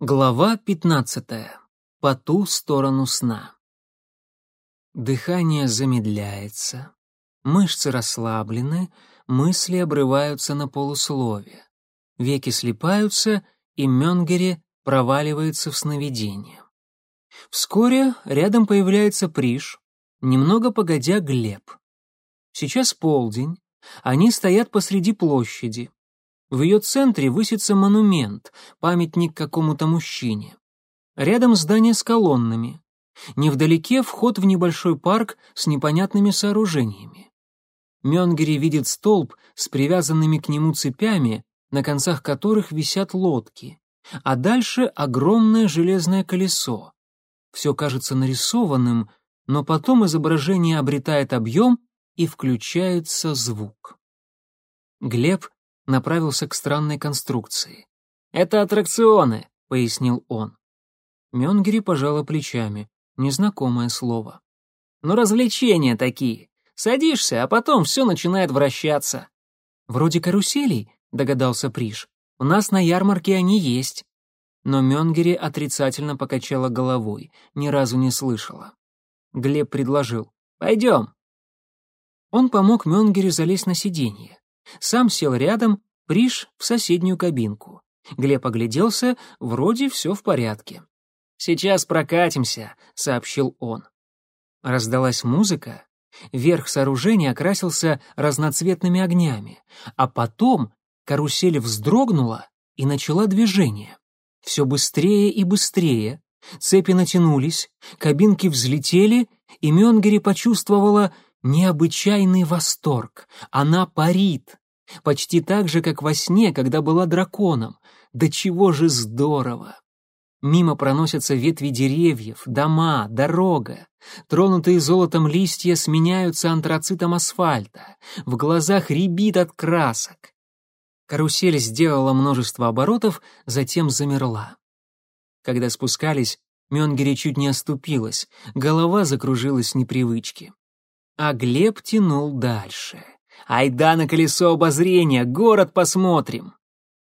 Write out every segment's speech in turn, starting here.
Глава пятнадцатая. По ту сторону сна. Дыхание замедляется, мышцы расслаблены, мысли обрываются на полуслове. Веки слипаются, и Мёнгери проваливается в сновидение. Вскоре рядом появляется Приш, немного погодя Глеб. Сейчас полдень, они стоят посреди площади. В ее центре высится монумент, памятник какому-то мужчине. Рядом здание с колоннами. Невдалеке вход в небольшой парк с непонятными сооружениями. Мёнгери видит столб с привязанными к нему цепями, на концах которых висят лодки, а дальше огромное железное колесо. Все кажется нарисованным, но потом изображение обретает объем и включается звук. Глеб направился к странной конструкции. «Это аттракционы», — пояснил он. Мёнгери пожала плечами. Незнакомое слово. «Ну, развлечения такие. Садишься, а потом все начинает вращаться». «Вроде каруселей», — догадался Приш. «У нас на ярмарке они есть». Но Мёнгери отрицательно покачала головой, ни разу не слышала. Глеб предложил. «Пойдем». Он помог Мёнгери залезть на сиденье. Сам сел рядом, Приш в соседнюю кабинку. Глеб огляделся, вроде все в порядке. «Сейчас прокатимся», — сообщил он. Раздалась музыка, верх сооружения окрасился разноцветными огнями, а потом карусель вздрогнула и начала движение. Все быстрее и быстрее, цепи натянулись, кабинки взлетели, и Мёнгери почувствовала необычайный восторг. Она парит. Почти так же, как во сне, когда была драконом. Да чего же здорово! Мимо проносятся ветви деревьев, дома, дорога. Тронутые золотом листья сменяются антрацитом асфальта. В глазах рябит от красок. Карусель сделала множество оборотов, затем замерла. Когда спускались, Мёнгери чуть не оступилась, голова закружилась с непривычки. А Глеб тянул дальше. «Айда на колесо обозрения, город посмотрим!»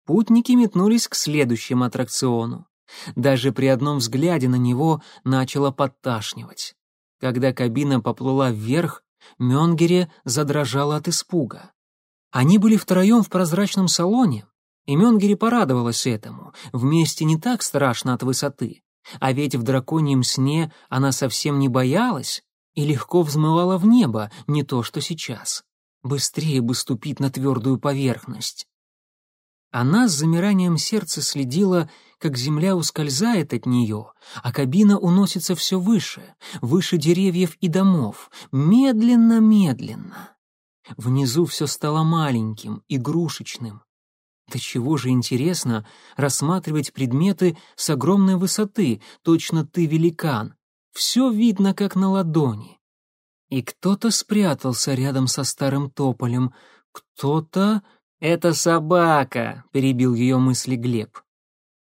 Путники метнулись к следующему аттракциону. Даже при одном взгляде на него начало подташнивать. Когда кабина поплыла вверх, Мёнгере задрожала от испуга. Они были втроем в прозрачном салоне, и Мёнгере порадовалась этому. Вместе не так страшно от высоты. А ведь в драконьем сне она совсем не боялась, и легко взмывала в небо, не то что сейчас. Быстрее бы ступить на твердую поверхность. Она с замиранием сердца следила, как земля ускользает от нее, а кабина уносится все выше, выше деревьев и домов, медленно-медленно. Внизу все стало маленьким, игрушечным. Да чего же интересно рассматривать предметы с огромной высоты, точно ты великан, все видно, как на ладони. И кто-то спрятался рядом со старым тополем, кто-то... «Это собака», — перебил ее мысли Глеб.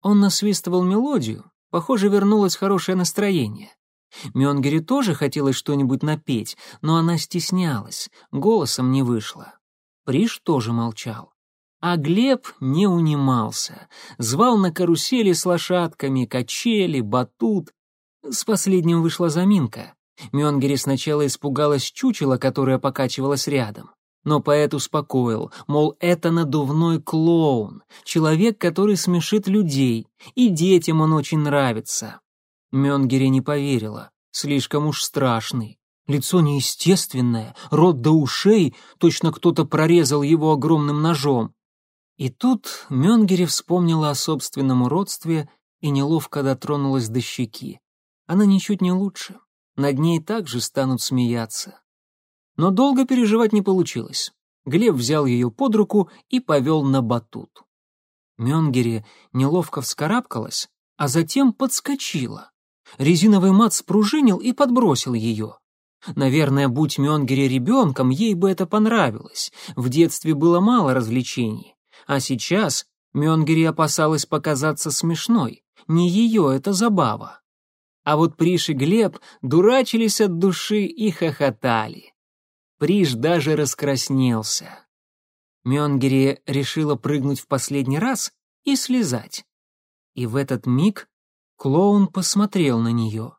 Он насвистывал мелодию, похоже, вернулось хорошее настроение. Мёнгере тоже хотелось что-нибудь напеть, но она стеснялась, голосом не вышла. Приш тоже молчал. А Глеб не унимался, звал на карусели с лошадками, качели, батут, с последним вышла заминка. Мёнгери сначала испугалась чучела, которое покачивалось рядом. Но поэт успокоил, мол, это надувной клоун, человек, который смешит людей, и детям он очень нравится. Мёнгери не поверила, слишком уж страшный. Лицо неестественное, рот до ушей, точно кто-то прорезал его огромным ножом. И тут Мёнгери вспомнила о собственном уродстве и неловко дотронулась до щеки она ничуть не лучше. Над ней также станут смеяться. Но долго переживать не получилось. Глеб взял ее под руку и повел на батут. Мёнгери неловко вскарабкалась, а затем подскочила. Резиновый мат спружинил и подбросил ее. Наверное, будь Мёнгери ребенком, ей бы это понравилось. В детстве было мало развлечений. А сейчас Мёнгери опасалась показаться смешной. Не ее это забава. А вот Приш и Глеб дурачились от души и хохотали. Приш даже раскраснелся. Мёнгери решила прыгнуть в последний раз и слезать. И в этот миг клоун посмотрел на нее.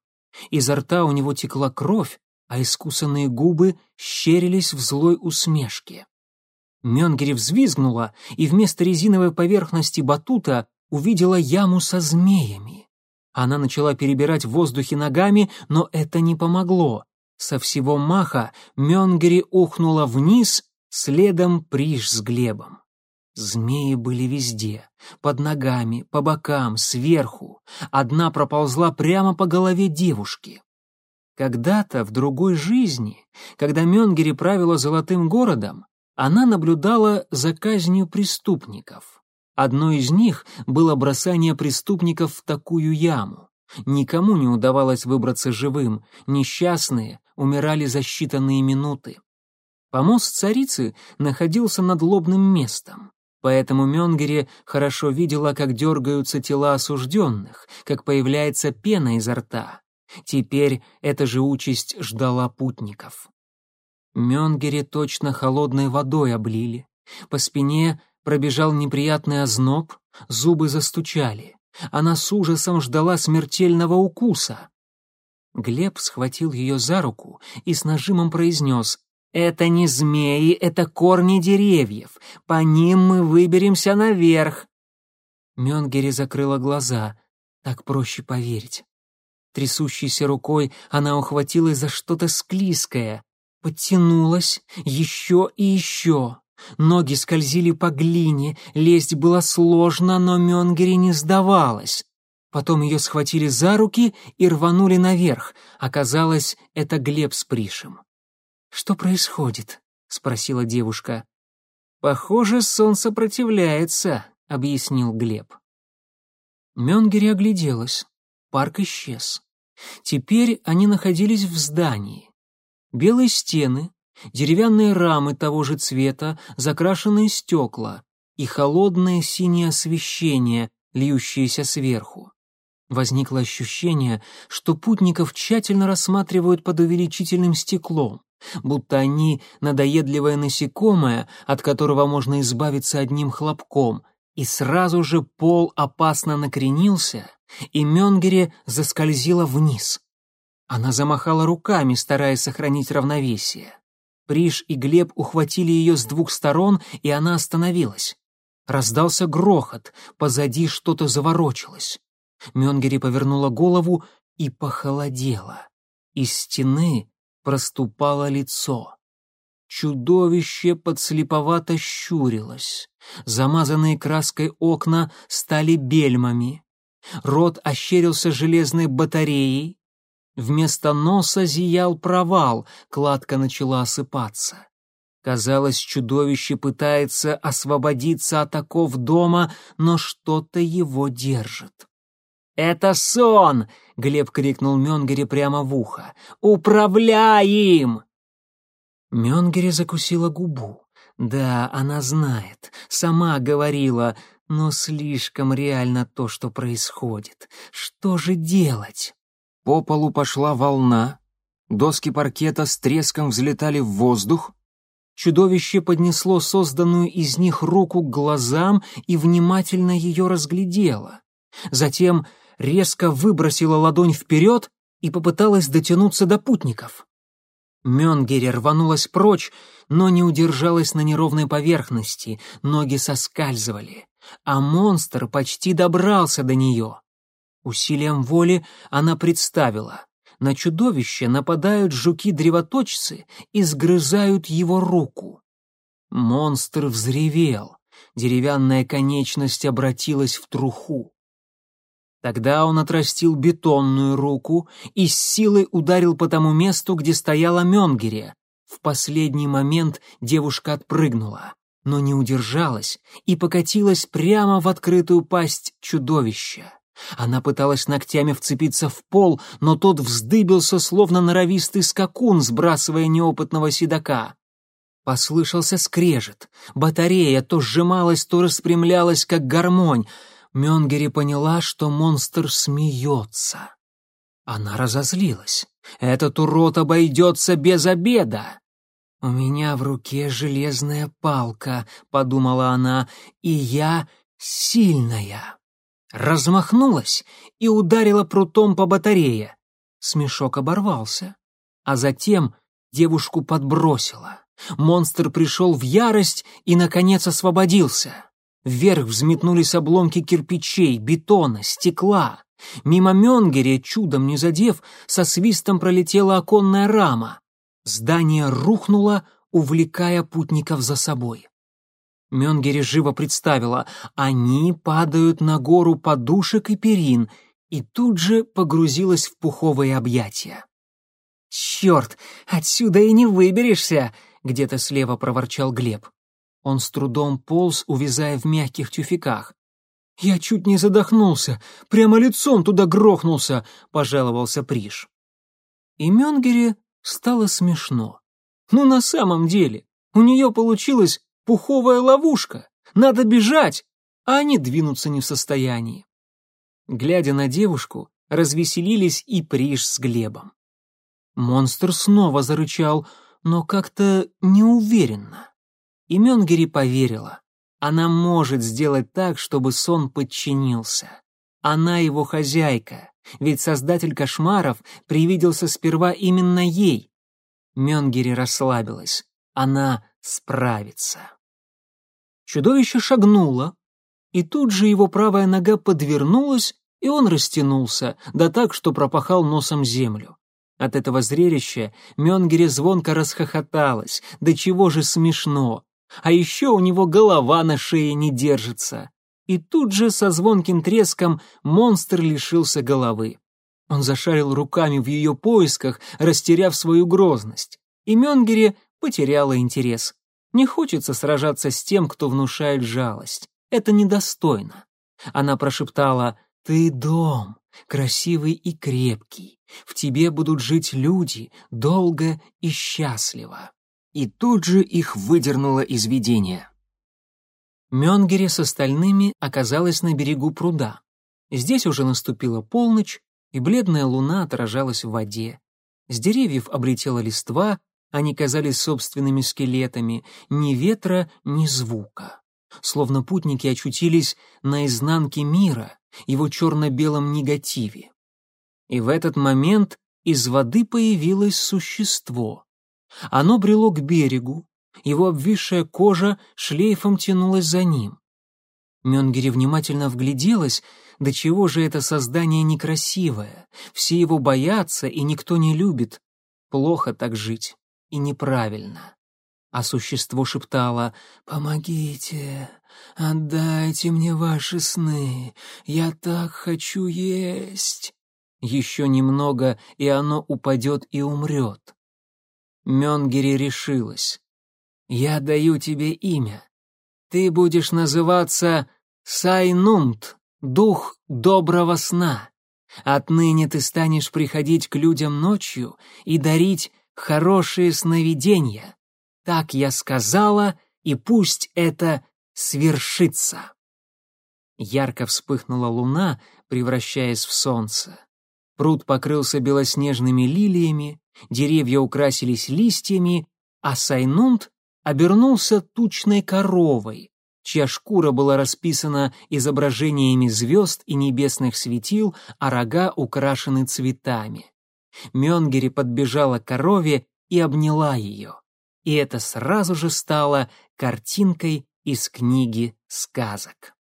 Изо рта у него текла кровь, а искусанные губы щерились в злой усмешке. Мёнгери взвизгнула и вместо резиновой поверхности батута увидела яму со змеями. Она начала перебирать в воздухе ногами, но это не помогло. Со всего маха Мёнгери ухнула вниз, следом Приш с Глебом. Змеи были везде, под ногами, по бокам, сверху. Одна проползла прямо по голове девушки. Когда-то, в другой жизни, когда Мёнгери правила золотым городом, она наблюдала за казнью преступников. Одно из них было бросание преступников в такую яму. Никому не удавалось выбраться живым, несчастные умирали за считанные минуты. Помост царицы находился над лобным местом, поэтому Мёнгере хорошо видела, как дергаются тела осужденных, как появляется пена изо рта. Теперь эта же участь ждала путников. Мёнгере точно холодной водой облили. По спине пробежал неприятный озноб, зубы застучали. Она с ужасом ждала смертельного укуса. Глеб схватил ее за руку и с нажимом произнес «Это не змеи, это корни деревьев. По ним мы выберемся наверх». Мёнгери закрыла глаза. Так проще поверить. Трясущейся рукой она ухватилась за что-то склизкое. Подтянулась еще и еще. Ноги скользили по глине, лезть было сложно, но Мёнгери не сдавалась. Потом ее схватили за руки и рванули наверх. Оказалось, это Глеб с Пришем. «Что происходит?» — спросила девушка. «Похоже, сон сопротивляется», — объяснил Глеб. Мёнгери огляделась. Парк исчез. Теперь они находились в здании. Белые стены, деревянные рамы того же цвета, закрашенные стекла и холодное синее освещение, льющееся сверху. Возникло ощущение, что путников тщательно рассматривают под увеличительным стеклом, будто они надоедливое насекомое, от которого можно избавиться одним хлопком, и сразу же пол опасно накренился, и Мёнгере заскользила вниз. Она замахала руками, стараясь сохранить равновесие. Приш и Глеб ухватили ее с двух сторон, и она остановилась. Раздался грохот, позади что-то заворочилось. Мёнгери повернула голову и похолодела. Из стены проступало лицо. Чудовище подслеповато щурилось. Замазанные краской окна стали бельмами. Рот ощерился железной батареей, Вместо носа зиял провал, кладка начала осыпаться. Казалось, чудовище пытается освободиться от оков дома, но что-то его держит. «Это сон!» — Глеб крикнул Мёнгере прямо в ухо. «Управляй им!» Мёнгере закусила губу. Да, она знает, сама говорила, но слишком реально то, что происходит. Что же делать? По полу пошла волна, доски паркета с треском взлетали в воздух, чудовище поднесло созданную из них руку к глазам и внимательно ее разглядело. Затем резко выбросило ладонь вперед и попыталась дотянуться до путников. Мёнгере рванулась прочь, но не удержалась на неровной поверхности, ноги соскальзывали, а монстр почти добрался до нее. Усилием воли она представила. На чудовище нападают жуки-древоточцы и сгрызают его руку. Монстр взревел. Деревянная конечность обратилась в труху. Тогда он отрастил бетонную руку и с силой ударил по тому месту, где стояла Мёнгере. В последний момент девушка отпрыгнула, но не удержалась и покатилась прямо в открытую пасть чудовища. Она пыталась ногтями вцепиться в пол, но тот вздыбился, словно норовистый скакун, сбрасывая неопытного седока. Послышался скрежет. Батарея то сжималась, то распрямлялась, как гармонь. Мёнгери поняла, что монстр смеется. Она разозлилась. «Этот урод обойдется без обеда!» «У меня в руке железная палка», — подумала она, — «и я сильная». Размахнулась и ударила прутом по батарее. Смешок оборвался, а затем девушку подбросило. Монстр пришел в ярость и, наконец, освободился. Вверх взметнулись обломки кирпичей, бетона, стекла. Мимо Менгере, чудом не задев, со свистом пролетела оконная рама. Здание рухнуло, увлекая путников за собой. Менгере живо представила, они падают на гору подушек и перин, и тут же погрузилась в пуховые объятия. «Черт, отсюда и не выберешься!» — где-то слева проворчал Глеб. Он с трудом полз, увязая в мягких тюфяках. «Я чуть не задохнулся, прямо лицом туда грохнулся», — пожаловался Приш. И Менгере стало смешно. Ну, на самом деле, у нее получилась пуховая ловушка. Надо бежать, а они двинуться не в состоянии. Глядя на девушку, развеселились и Приш с Глебом. Монстр снова зарычал, но как-то неуверенно. И Менгери поверила. Она может сделать так, чтобы сон подчинился. Она его хозяйка, ведь создатель кошмаров привиделся сперва именно ей. Менгери расслабилась. Она справится. Чудовище шагнуло, и тут же его правая нога подвернулась, и он растянулся, да так, что пропахал носом землю. От этого зрелища Менгере звонко расхохоталась, да чего же смешно. А еще у него голова на шее не держится. И тут же со звонким треском монстр лишился головы. Он зашарил руками в ее поисках, растеряв свою грозность. И Менгере потеряла интерес. Не хочется сражаться с тем, кто внушает жалость. Это недостойно. Она прошептала «Ты дом, красивый и крепкий. В тебе будут жить люди, долго и счастливо» и тут же их выдернуло из видения. Мёнгере с остальными оказалась на берегу пруда. Здесь уже наступила полночь, и бледная луна отражалась в воде. С деревьев облетела листва, они казались собственными скелетами, ни ветра, ни звука. Словно путники очутились на изнанке мира, его черно-белом негативе. И в этот момент из воды появилось существо. Оно брело к берегу, его обвисшая кожа шлейфом тянулась за ним. Мёнгери внимательно вгляделась, до чего же это создание некрасивое, все его боятся и никто не любит. Плохо так жить и неправильно. А существо шептало «Помогите, отдайте мне ваши сны, я так хочу есть». Еще немного, и оно упадет и умрет. Мёнгери решилась. «Я даю тебе имя. Ты будешь называться Сайнумт, дух доброго сна. Отныне ты станешь приходить к людям ночью и дарить хорошие сновидения. Так я сказала, и пусть это свершится». Ярко вспыхнула луна, превращаясь в солнце. Пруд покрылся белоснежными лилиями, деревья украсились листьями, а Сайнунд обернулся тучной коровой, чья шкура была расписана изображениями звезд и небесных светил, а рога украшены цветами. Мёнгери подбежала к корове и обняла ее. И это сразу же стало картинкой из книги сказок.